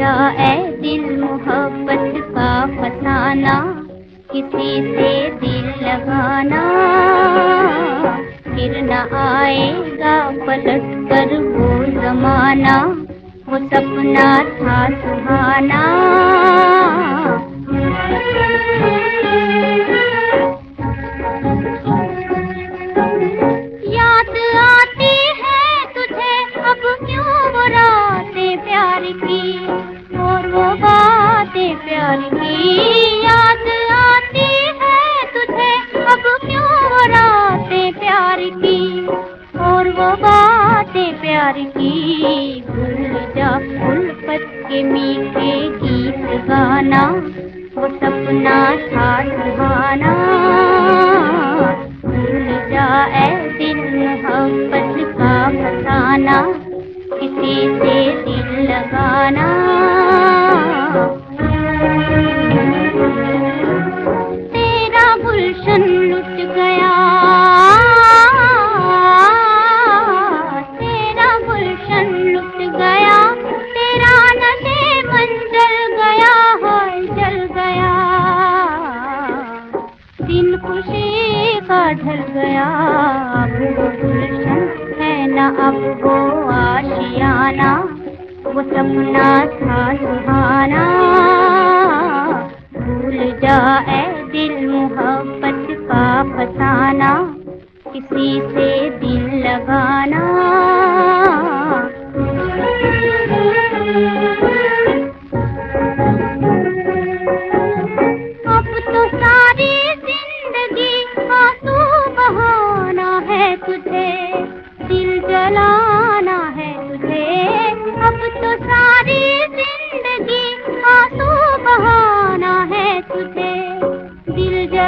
जा ए दिल मोहब्बत का फसाना, किसी से दिल लगाना। फिर न आएगा पलट कर वो जमाना, वो सपना था सुहाना। याद आती है तुझे, अब क्यों बुराते प्यार की? प्यार की याद आती है तुझे। अब क्यों प्यार की? और वो बातें प्यार की। भूल जा उल्फत के मीठे गीत गाना, वो सपना था सुहाना भूल जा ऐ दिल मोहब्बत का फसाना, किसी से दिल लगाना। ढल अब गुलशन है न अब वो आशियाना, वो सपना था सुहाना। भूल जा ऐ दिल मोहब्बत का फसाना, किसी से दिल लगाना।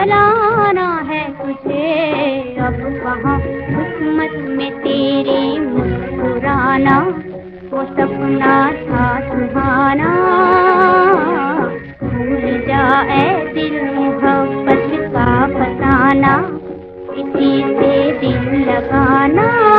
दिल है तुझे। अब कहाँ? किस्मत में तेरी मुस्कुराना, वो सपना था सुहाना। भूल जा ए दिल मोहब्बत का फसाना किसी से दिल लगाना।